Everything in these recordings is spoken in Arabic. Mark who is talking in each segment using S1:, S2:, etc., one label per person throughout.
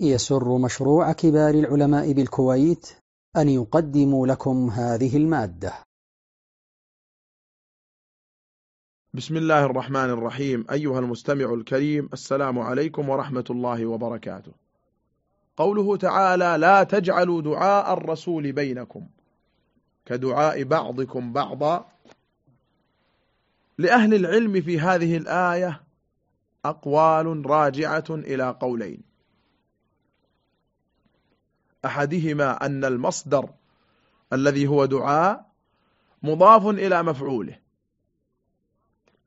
S1: يسر مشروع كبار العلماء بالكويت أن يقدم لكم هذه المادة بسم الله الرحمن الرحيم أيها المستمع الكريم السلام عليكم ورحمة الله وبركاته قوله تعالى لا تجعلوا دعاء الرسول بينكم كدعاء بعضكم بعضا لأهل العلم في هذه الآية أقوال راجعة إلى قولين أحدهما أن المصدر الذي هو دعاء مضاف إلى مفعوله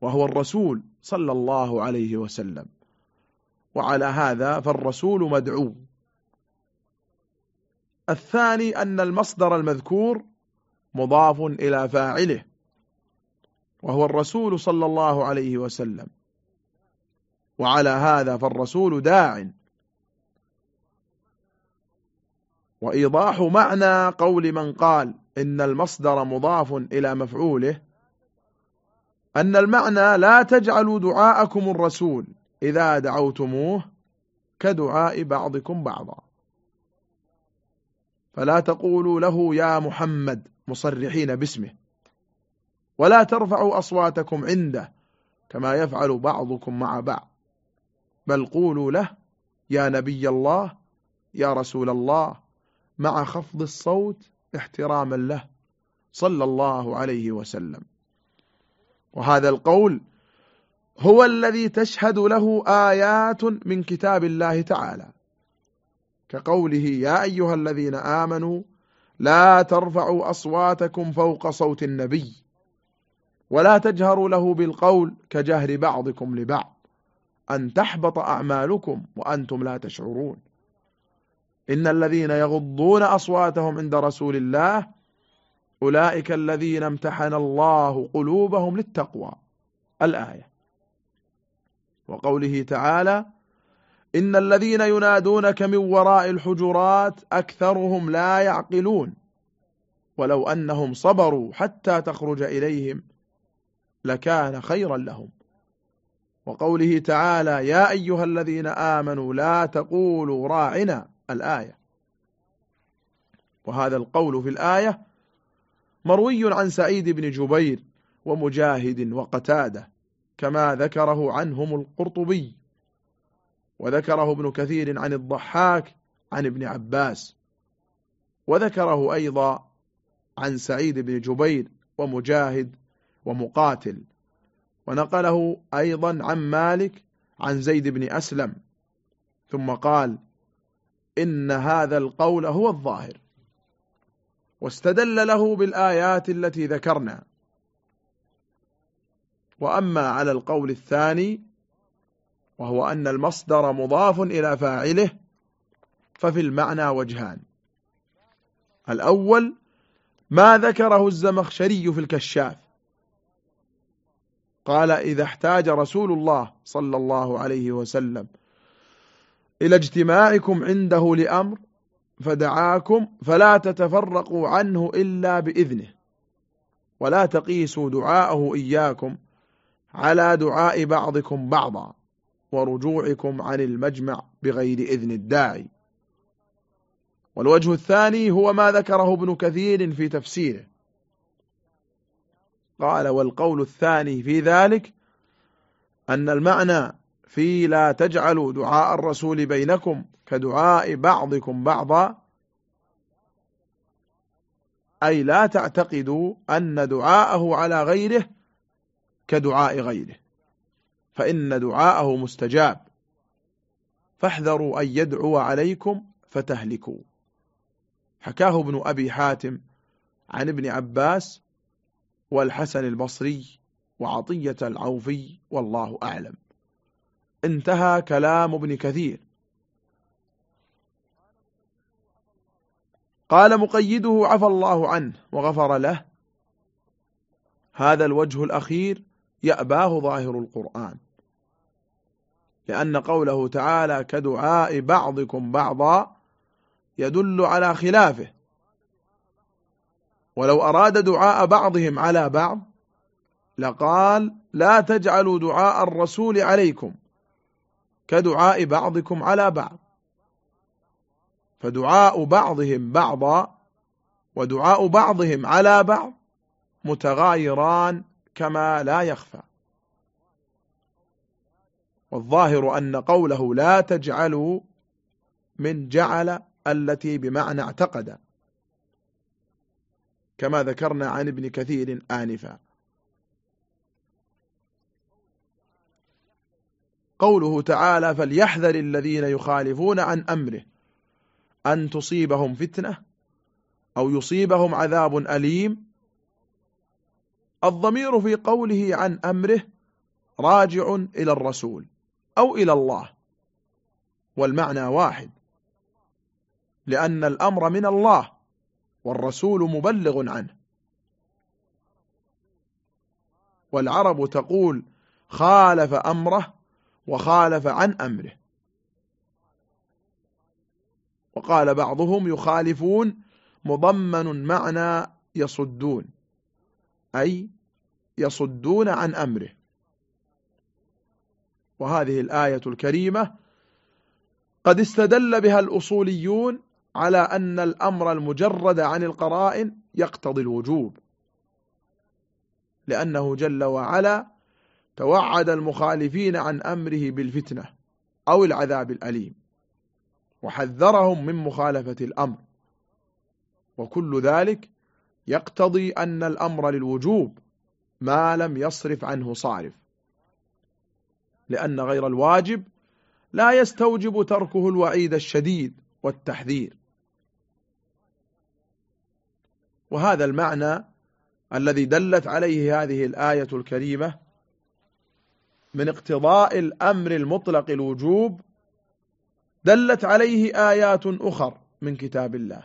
S1: وهو الرسول صلى الله عليه وسلم وعلى هذا فالرسول مدعو الثاني أن المصدر المذكور مضاف إلى فاعله وهو الرسول صلى الله عليه وسلم وعلى هذا فالرسول داع وإيضاح معنى قول من قال إن المصدر مضاف إلى مفعوله أن المعنى لا تجعلوا دعاءكم الرسول إذا دعوتموه كدعاء بعضكم بعضا فلا تقولوا له يا محمد مصرحين باسمه ولا ترفعوا أصواتكم عنده كما يفعل بعضكم مع بعض بل قولوا له يا نبي الله يا رسول الله مع خفض الصوت احتراما له صلى الله عليه وسلم وهذا القول هو الذي تشهد له آيات من كتاب الله تعالى كقوله يا أيها الذين آمنوا لا ترفعوا أصواتكم فوق صوت النبي ولا تجهروا له بالقول كجهر بعضكم لبعض أن تحبط أعمالكم وأنتم لا تشعرون إن الذين يغضون أصواتهم عند رسول الله أولئك الذين امتحن الله قلوبهم للتقوى الآية وقوله تعالى إن الذين ينادونك من وراء الحجرات أكثرهم لا يعقلون ولو أنهم صبروا حتى تخرج إليهم لكان خيرا لهم وقوله تعالى يا أيها الذين آمنوا لا تقولوا راعنا الآية وهذا القول في الآية مروي عن سعيد بن جبير ومجاهد وقتاده كما ذكره عنهم القرطبي وذكره ابن كثير عن الضحاك عن ابن عباس وذكره أيضا عن سعيد بن جبير ومجاهد ومقاتل ونقله أيضا عن مالك عن زيد بن أسلم ثم قال إن هذا القول هو الظاهر واستدل له بالآيات التي ذكرنا وأما على القول الثاني وهو أن المصدر مضاف إلى فاعله ففي المعنى وجهان الأول ما ذكره الزمخشري في الكشاف قال إذا احتاج رسول الله صلى الله عليه وسلم إلى اجتماعكم عنده لأمر فدعاكم فلا تتفرقوا عنه إلا بإذنه ولا تقيسوا دعاءه إياكم على دعاء بعضكم بعضا ورجوعكم عن المجمع بغير إذن الداعي والوجه الثاني هو ما ذكره ابن كثير في تفسيره قال والقول الثاني في ذلك أن المعنى في لا تجعلوا دعاء الرسول بينكم كدعاء بعضكم بعضا أي لا تعتقدوا أن دعاءه على غيره كدعاء غيره فإن دعاءه مستجاب فاحذروا أن يدعو عليكم فتهلكوا حكاه ابن أبي حاتم عن ابن عباس والحسن البصري وعطية العوفي والله أعلم انتهى كلام ابن كثير قال مقيده عفى الله عنه وغفر له هذا الوجه الأخير يأباه ظاهر القرآن لأن قوله تعالى كدعاء بعضكم بعضا يدل على خلافه ولو أراد دعاء بعضهم على بعض لقال لا تجعلوا دعاء الرسول عليكم كدعاء بعضكم على بعض فدعاء بعضهم بعضا ودعاء بعضهم على بعض متغايران كما لا يخفى والظاهر أن قوله لا تجعلوا من جعل التي بمعنى اعتقد كما ذكرنا عن ابن كثير آنفا قوله تعالى فليحذر الذين يخالفون عن أمره أن تصيبهم فتنة أو يصيبهم عذاب أليم الضمير في قوله عن أمره راجع إلى الرسول أو إلى الله والمعنى واحد لأن الأمر من الله والرسول مبلغ عنه والعرب تقول خالف أمره وخالف عن أمره وقال بعضهم يخالفون مضمن معنى يصدون أي يصدون عن أمره وهذه الآية الكريمة قد استدل بها الأصوليون على أن الأمر المجرد عن القرائن يقتضي الوجوب لأنه جل وعلا توعد المخالفين عن أمره بالفتنة أو العذاب الأليم وحذرهم من مخالفة الأمر وكل ذلك يقتضي أن الأمر للوجوب ما لم يصرف عنه صارف لأن غير الواجب لا يستوجب تركه الوعيد الشديد والتحذير وهذا المعنى الذي دلت عليه هذه الآية الكريمة من اقتضاء الأمر المطلق الوجوب دلت عليه آيات أخر من كتاب الله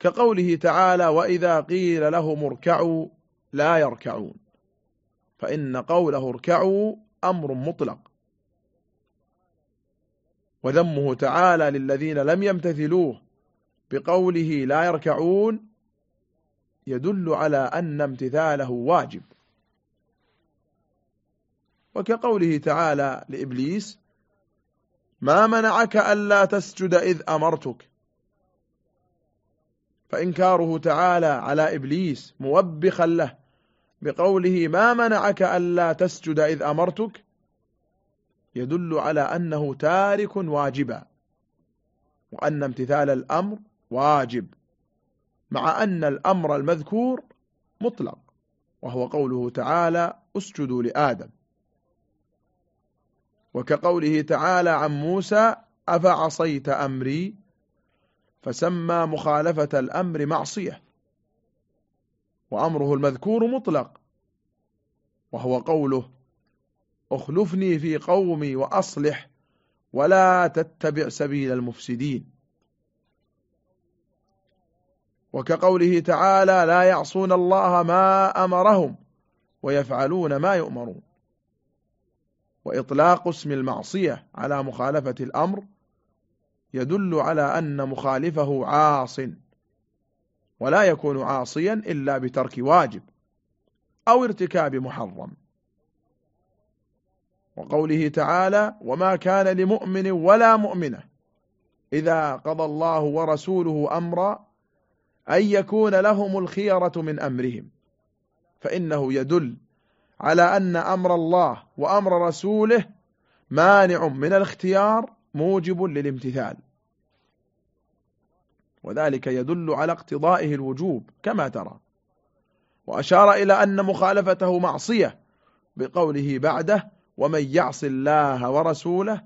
S1: كقوله تعالى وإذا قيل لهم اركعوا لا يركعون فإن قوله اركعوا أمر مطلق وذمه تعالى للذين لم يمتثلوه بقوله لا يركعون يدل على أن امتثاله واجب وكقوله تعالى لإبليس ما منعك ألا تسجد إذ أمرتك فإنكاره تعالى على إبليس موبخا له بقوله ما منعك ألا تسجد إذ أمرتك يدل على أنه تارك واجبا وأن امتثال الأمر واجب مع أن الأمر المذكور مطلق وهو قوله تعالى اسجدوا لآدم وكقوله تعالى عن موسى أفعصيت أمري فسمى مخالفة الأمر معصية وأمره المذكور مطلق وهو قوله أخلفني في قومي وأصلح ولا تتبع سبيل المفسدين وكقوله تعالى لا يعصون الله ما أمرهم ويفعلون ما يؤمرون وإطلاق اسم المعصية على مخالفة الأمر يدل على أن مخالفه عاص ولا يكون عاصيا إلا بترك واجب أو ارتكاب محرم وقوله تعالى وما كان لمؤمن ولا مؤمنة إذا قضى الله ورسوله أمرا أن يكون لهم الخيرة من أمرهم فإنه يدل على أن أمر الله وأمر رسوله مانع من الاختيار موجب للامتثال وذلك يدل على اقتضائه الوجوب كما ترى وأشار إلى أن مخالفته معصية بقوله بعده ومن يعص الله ورسوله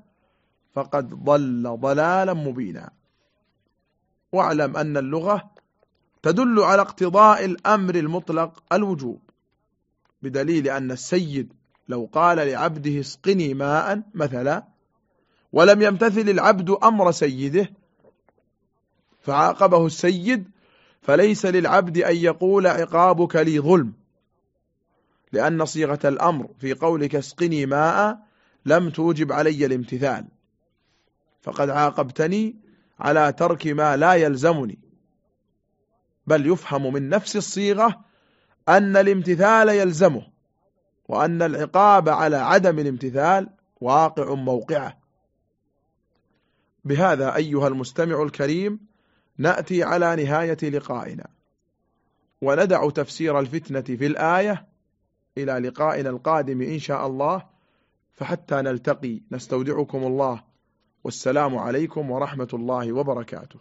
S1: فقد ضل ضلالا مبينا واعلم أن اللغة تدل على اقتضاء الأمر المطلق الوجوب بدليل أن السيد لو قال لعبده اسقني ماء مثلا ولم يمتثل العبد أمر سيده فعاقبه السيد فليس للعبد أن يقول عقابك لي ظلم لأن صيغة الأمر في قولك اسقني ماء لم توجب علي الامتثال فقد عاقبتني على ترك ما لا يلزمني بل يفهم من نفس الصيغة أن الامتثال يلزمه وأن العقاب على عدم الامتثال واقع موقعه بهذا أيها المستمع الكريم نأتي على نهاية لقائنا وندع تفسير الفتنة في الآية إلى لقائنا القادم إن شاء الله فحتى نلتقي نستودعكم الله والسلام عليكم ورحمة الله وبركاته